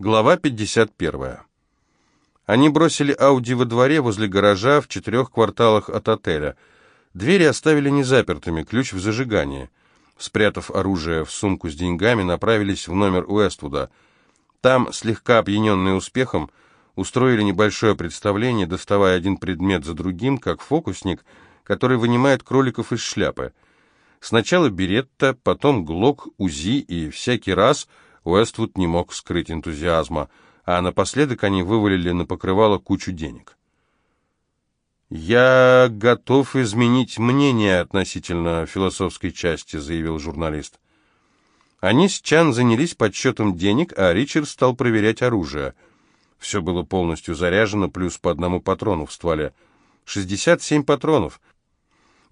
Глава 51. Они бросили Ауди во дворе возле гаража в четырех кварталах от отеля. Двери оставили незапертыми, ключ в зажигании. Спрятав оружие в сумку с деньгами, направились в номер Уэствуда. Там, слегка опьяненные успехом, устроили небольшое представление, доставая один предмет за другим, как фокусник, который вынимает кроликов из шляпы. Сначала Беретта, потом Глок, УЗИ и всякий раз – Уэствуд не мог скрыть энтузиазма, а напоследок они вывалили на покрывало кучу денег. «Я готов изменить мнение относительно философской части», — заявил журналист. Они с Чан занялись подсчетом денег, а Ричард стал проверять оружие. Все было полностью заряжено, плюс по одному патрону в стволе. 67 патронов,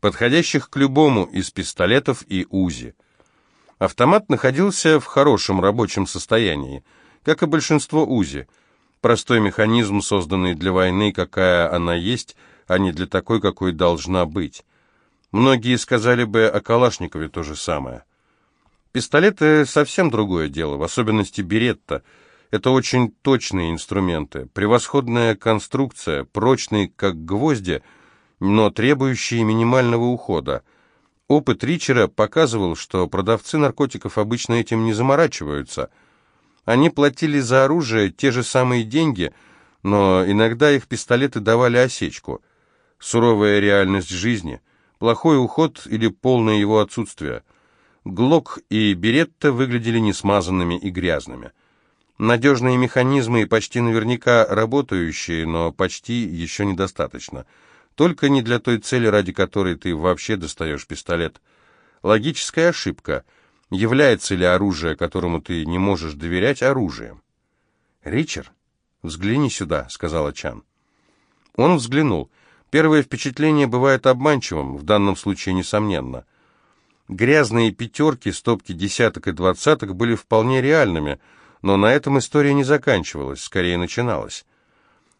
подходящих к любому из пистолетов и УЗИ. Автомат находился в хорошем рабочем состоянии, как и большинство УЗИ. Простой механизм, созданный для войны, какая она есть, а не для такой, какой должна быть. Многие сказали бы о Калашникове то же самое. Пистолеты совсем другое дело, в особенности Беретта. Это очень точные инструменты, превосходная конструкция, прочные как гвозди, но требующие минимального ухода – Опыт Ричера показывал, что продавцы наркотиков обычно этим не заморачиваются. Они платили за оружие те же самые деньги, но иногда их пистолеты давали осечку. Суровая реальность жизни, плохой уход или полное его отсутствие. Глок и Беретта выглядели несмазанными и грязными. Надежные механизмы и почти наверняка работающие, но почти еще недостаточно – только не для той цели, ради которой ты вообще достаешь пистолет. Логическая ошибка. Является ли оружие, которому ты не можешь доверять, оружием? «Ричард, взгляни сюда», — сказала Чан. Он взглянул. Первое впечатление бывает обманчивым, в данном случае несомненно. Грязные пятерки, стопки десяток и двадцаток были вполне реальными, но на этом история не заканчивалась, скорее начиналась.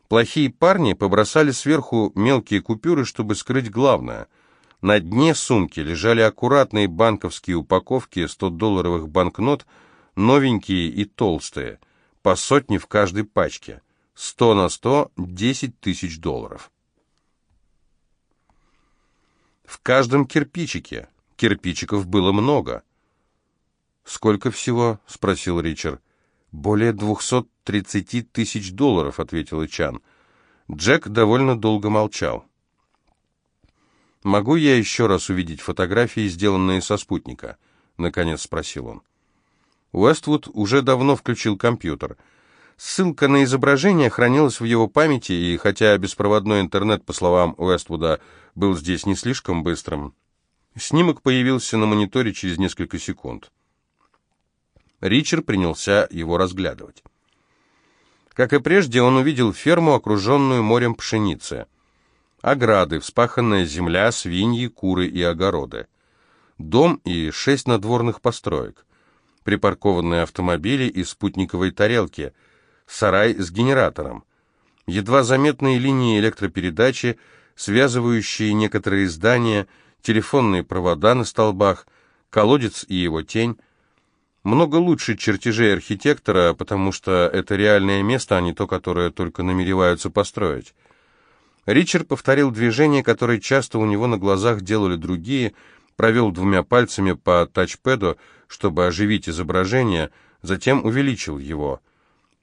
Плохие парни побросали сверху мелкие купюры, чтобы скрыть главное. На дне сумки лежали аккуратные банковские упаковки 100-долларовых банкнот, новенькие и толстые, по сотне в каждой пачке. 100 на 100 – 10 тысяч долларов. В каждом кирпичике. Кирпичиков было много. «Сколько всего?» – спросил Ричард. «Более двухсот тридцати тысяч долларов», — ответил Чан. Джек довольно долго молчал. «Могу я еще раз увидеть фотографии, сделанные со спутника?» — наконец спросил он. Уэствуд уже давно включил компьютер. Ссылка на изображение хранилась в его памяти, и хотя беспроводной интернет, по словам Уэствуда, был здесь не слишком быстрым, снимок появился на мониторе через несколько секунд. Ричард принялся его разглядывать. Как и прежде, он увидел ферму, окруженную морем пшеницы. Ограды, вспаханная земля, свиньи, куры и огороды. Дом и шесть надворных построек. Припаркованные автомобили и спутниковые тарелки. Сарай с генератором. Едва заметные линии электропередачи, связывающие некоторые здания, телефонные провода на столбах, колодец и его тень, много лучше чертежей архитектора, потому что это реальное место, а не то, которое только намереваются построить. Ричард повторил движение, которое часто у него на глазах делали другие, провел двумя пальцами по тачпеду, чтобы оживить изображение, затем увеличил его.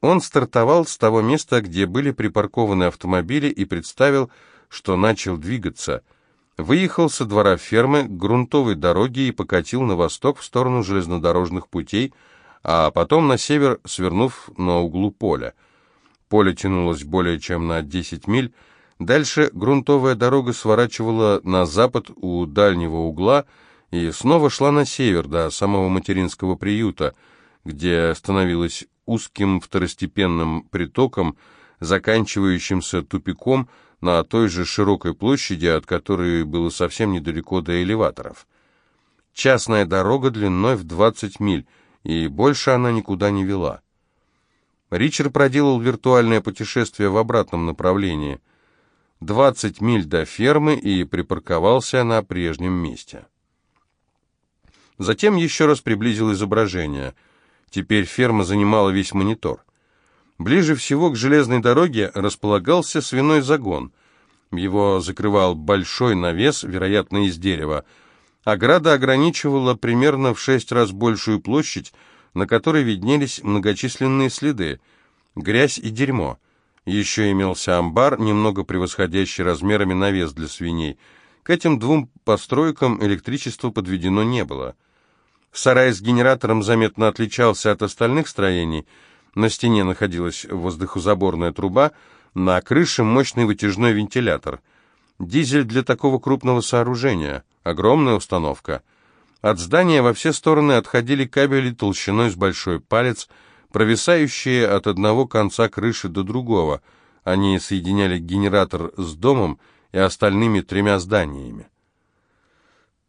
Он стартовал с того места, где были припаркованы автомобили, и представил, что начал двигаться – выехал со двора фермы к грунтовой дороге и покатил на восток в сторону железнодорожных путей, а потом на север, свернув на углу поля. Поле тянулось более чем на 10 миль, дальше грунтовая дорога сворачивала на запад у дальнего угла и снова шла на север до самого материнского приюта, где становилась узким второстепенным притоком, заканчивающимся тупиком, на той же широкой площади, от которой было совсем недалеко до элеваторов. Частная дорога длиной в 20 миль, и больше она никуда не вела. Ричард проделал виртуальное путешествие в обратном направлении. 20 миль до фермы и припарковался на прежнем месте. Затем еще раз приблизил изображение. Теперь ферма занимала весь монитор. Ближе всего к железной дороге располагался свиной загон. Его закрывал большой навес, вероятно, из дерева. Ограда ограничивала примерно в шесть раз большую площадь, на которой виднелись многочисленные следы. Грязь и дерьмо. Еще имелся амбар, немного превосходящий размерами навес для свиней. К этим двум постройкам электричество подведено не было. Сарай с генератором заметно отличался от остальных строений. На стене находилась воздухозаборная труба, на крыше мощный вытяжной вентилятор. Дизель для такого крупного сооружения. Огромная установка. От здания во все стороны отходили кабели толщиной с большой палец, провисающие от одного конца крыши до другого. Они соединяли генератор с домом и остальными тремя зданиями.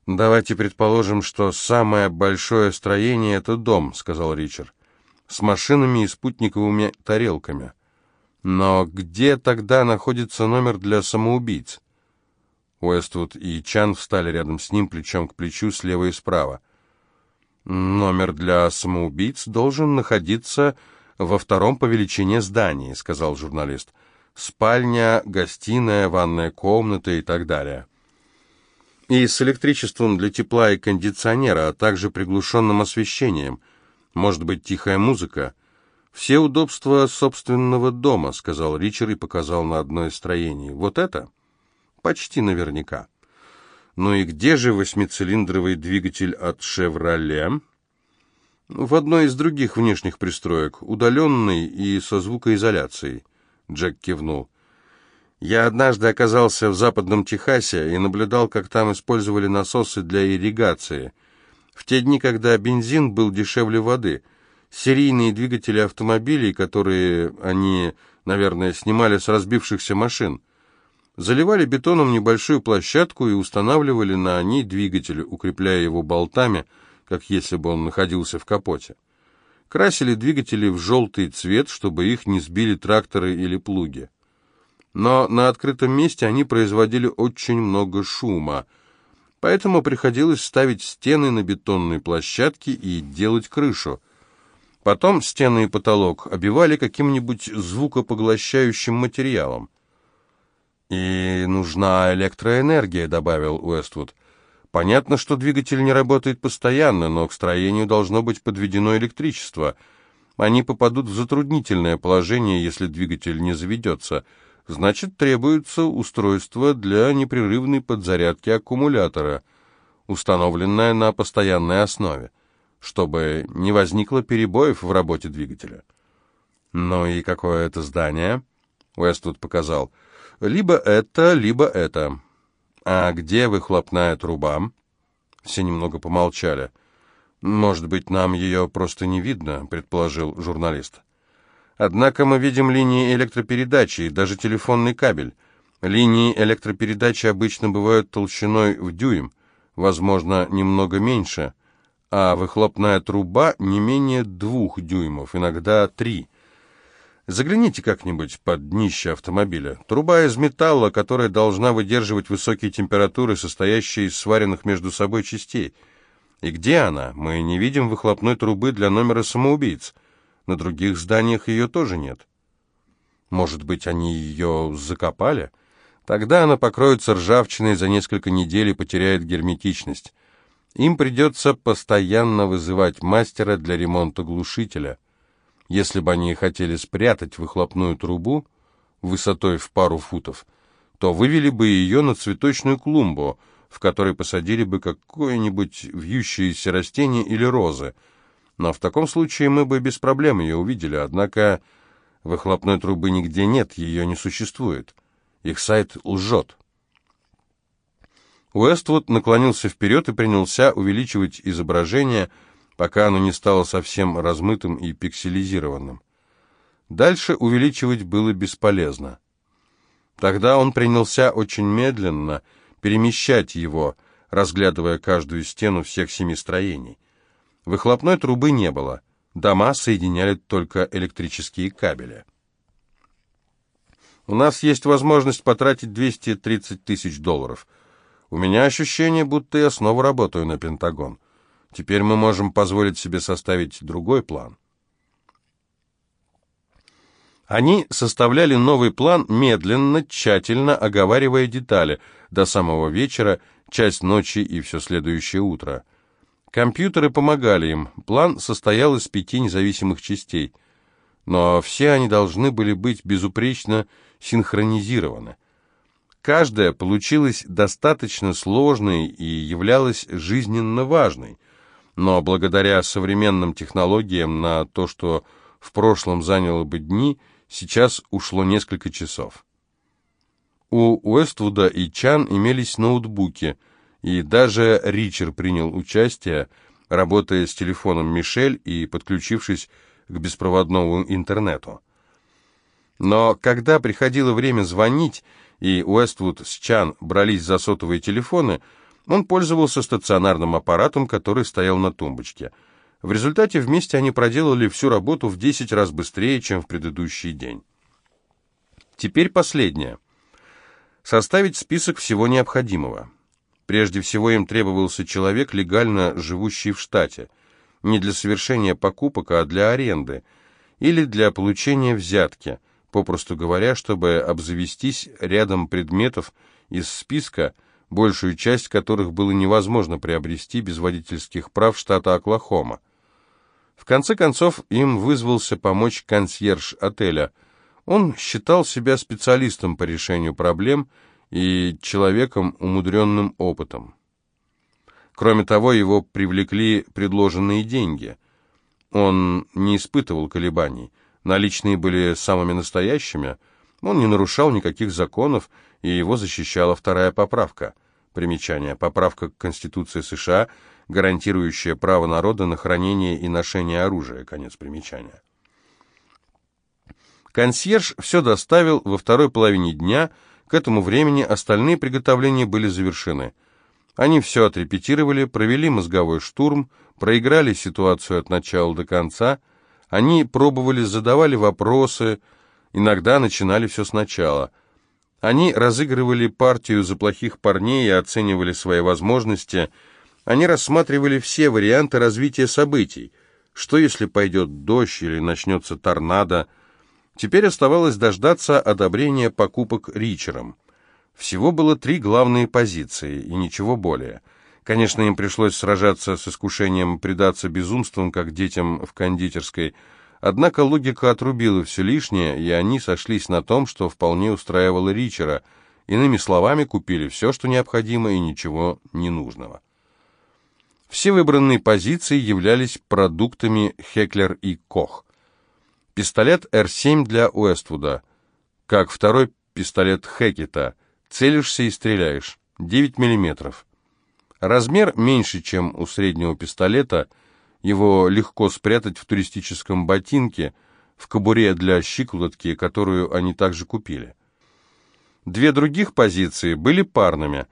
«Давайте предположим, что самое большое строение — это дом», — сказал Ричард, — «с машинами и спутниковыми тарелками. Но где тогда находится номер для самоубийц?» Уэствуд и Чан встали рядом с ним, плечом к плечу, слева и справа. «Номер для самоубийц должен находиться во втором по величине здании», — сказал журналист. «Спальня, гостиная, ванная комната и так далее» и с электричеством для тепла и кондиционера, а также приглушенным освещением. Может быть, тихая музыка. Все удобства собственного дома, сказал Ричард и показал на одно из строений. Вот это? Почти наверняка. Ну и где же восьмицилиндровый двигатель от «Шевроле»? В одной из других внешних пристроек, удаленный и со звукоизоляцией. Джек кивнул. Я однажды оказался в западном Техасе и наблюдал, как там использовали насосы для ирригации. В те дни, когда бензин был дешевле воды, серийные двигатели автомобилей, которые они, наверное, снимали с разбившихся машин, заливали бетоном небольшую площадку и устанавливали на ней двигатель, укрепляя его болтами, как если бы он находился в капоте. Красили двигатели в желтый цвет, чтобы их не сбили тракторы или плуги но на открытом месте они производили очень много шума, поэтому приходилось ставить стены на бетонной площадке и делать крышу. Потом стены и потолок обивали каким-нибудь звукопоглощающим материалом. «И нужна электроэнергия», — добавил Уэствуд. «Понятно, что двигатель не работает постоянно, но к строению должно быть подведено электричество. Они попадут в затруднительное положение, если двигатель не заведется» значит требуется устройство для непрерывной подзарядки аккумулятора, установленное на постоянной основе, чтобы не возникло перебоев в работе двигателя. «Ну и какое это здание?» Уэствуд показал. «Либо это, либо это. А где выхлопная труба?» Все немного помолчали. «Может быть, нам ее просто не видно», — предположил журналист. Однако мы видим линии электропередачи и даже телефонный кабель. Линии электропередачи обычно бывают толщиной в дюйм, возможно, немного меньше, а выхлопная труба не менее двух дюймов, иногда три. Загляните как-нибудь под днище автомобиля. Труба из металла, которая должна выдерживать высокие температуры, состоящие из сваренных между собой частей. И где она? Мы не видим выхлопной трубы для номера самоубийц. На других зданиях ее тоже нет. Может быть, они ее закопали? Тогда она покроется ржавчиной за несколько недель и потеряет герметичность. Им придется постоянно вызывать мастера для ремонта глушителя. Если бы они хотели спрятать выхлопную трубу высотой в пару футов, то вывели бы ее на цветочную клумбу, в которой посадили бы какое-нибудь вьющееся растение или розы, но в таком случае мы бы без проблем ее увидели, однако выхлопной трубы нигде нет, ее не существует. Их сайт лжет. Уэствуд наклонился вперед и принялся увеличивать изображение, пока оно не стало совсем размытым и пикселизированным. Дальше увеличивать было бесполезно. Тогда он принялся очень медленно перемещать его, разглядывая каждую стену всех семи строений. Выхлопной трубы не было. Дома соединяли только электрические кабели. У нас есть возможность потратить 230 тысяч долларов. У меня ощущение, будто я снова работаю на Пентагон. Теперь мы можем позволить себе составить другой план. Они составляли новый план медленно, тщательно оговаривая детали, до самого вечера, часть ночи и все следующее утро. Компьютеры помогали им. План состоял из пяти независимых частей. Но все они должны были быть безупречно синхронизированы. Каждая получилась достаточно сложной и являлась жизненно важной. Но благодаря современным технологиям на то, что в прошлом заняло бы дни, сейчас ушло несколько часов. У Уэствуда и Чан имелись ноутбуки, и даже Ричард принял участие, работая с телефоном Мишель и подключившись к беспроводному интернету. Но когда приходило время звонить, и Уэствуд с Чан брались за сотовые телефоны, он пользовался стационарным аппаратом, который стоял на тумбочке. В результате вместе они проделали всю работу в 10 раз быстрее, чем в предыдущий день. Теперь последнее. Составить список всего необходимого. Прежде всего им требовался человек, легально живущий в штате. Не для совершения покупок, а для аренды. Или для получения взятки – попросту говоря, чтобы обзавестись рядом предметов из списка, большую часть которых было невозможно приобрести без водительских прав штата Оклахома. В конце концов, им вызвался помочь консьерж отеля. Он считал себя специалистом по решению проблем и человеком, умудренным опытом. Кроме того, его привлекли предложенные деньги. Он не испытывал колебаний – Наличные были самыми настоящими. Он не нарушал никаких законов, и его защищала вторая поправка. Примечание. Поправка к Конституции США, гарантирующая право народа на хранение и ношение оружия. Конец примечания. Консьерж все доставил во второй половине дня. К этому времени остальные приготовления были завершены. Они все отрепетировали, провели мозговой штурм, проиграли ситуацию от начала до конца – они пробовали, задавали вопросы, иногда начинали все сначала. Они разыгрывали партию за плохих парней и оценивали свои возможности. Они рассматривали все варианты развития событий. Что если пойдет дождь или начнется торнадо? Теперь оставалось дождаться одобрения покупок Ричером. Всего было три главные позиции и ничего более – Конечно, им пришлось сражаться с искушением предаться безумствам, как детям в кондитерской. Однако логика отрубила все лишнее, и они сошлись на том, что вполне устраивало Ричера. Иными словами, купили все, что необходимо, и ничего ненужного. Все выбранные позиции являлись продуктами Хеклер и Кох. Пистолет Р-7 для Уэствуда, как второй пистолет Хекета. Целишься и стреляешь. 9 миллиметров. Размер меньше, чем у среднего пистолета, его легко спрятать в туристическом ботинке, в кобуре для щиколотки, которую они также купили. Две других позиции были парными.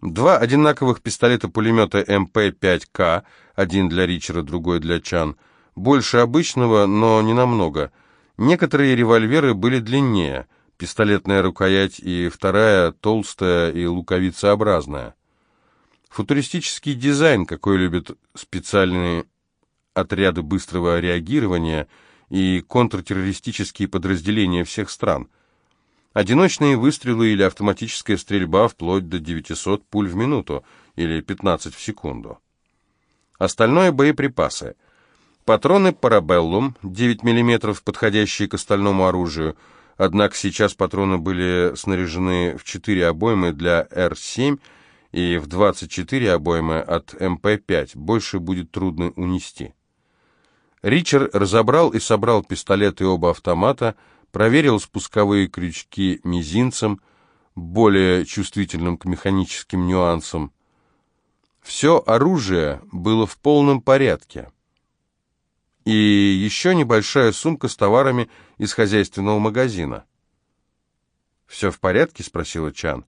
Два одинаковых пистолета-пулемета МП-5К, один для Ричера, другой для Чан, больше обычного, но не намного. Некоторые револьверы были длиннее, пистолетная рукоять и вторая толстая и луковицеобразная. Футуристический дизайн, какой любят специальные отряды быстрого реагирования и контртеррористические подразделения всех стран. Одиночные выстрелы или автоматическая стрельба вплоть до 900 пуль в минуту или 15 в секунду. Остальное боеприпасы. Патроны Парабеллум 9 мм, подходящие к остальному оружию, однако сейчас патроны были снаряжены в 4 обоймы для Р-7 и в 24 обоймы от МП-5 больше будет трудно унести. Ричард разобрал и собрал пистолет и оба автомата, проверил спусковые крючки мизинцем, более чувствительным к механическим нюансам. Все оружие было в полном порядке. И еще небольшая сумка с товарами из хозяйственного магазина. «Все в порядке?» — спросила Чан.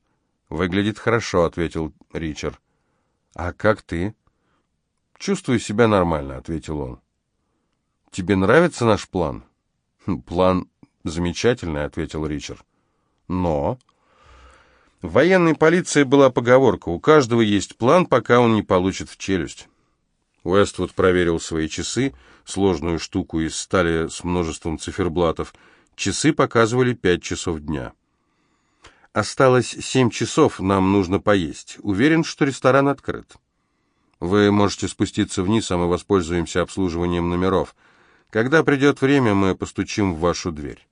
«Выглядит хорошо», — ответил Ричард. «А как ты?» «Чувствую себя нормально», — ответил он. «Тебе нравится наш план?» «Хм, «План замечательный», — ответил Ричард. «Но...» В военной полиции была поговорка «У каждого есть план, пока он не получит в челюсть». Уэствуд проверил свои часы, сложную штуку из стали с множеством циферблатов, Часы показывали пять часов дня. Осталось семь часов, нам нужно поесть. Уверен, что ресторан открыт. Вы можете спуститься вниз, а мы воспользуемся обслуживанием номеров. Когда придет время, мы постучим в вашу дверь.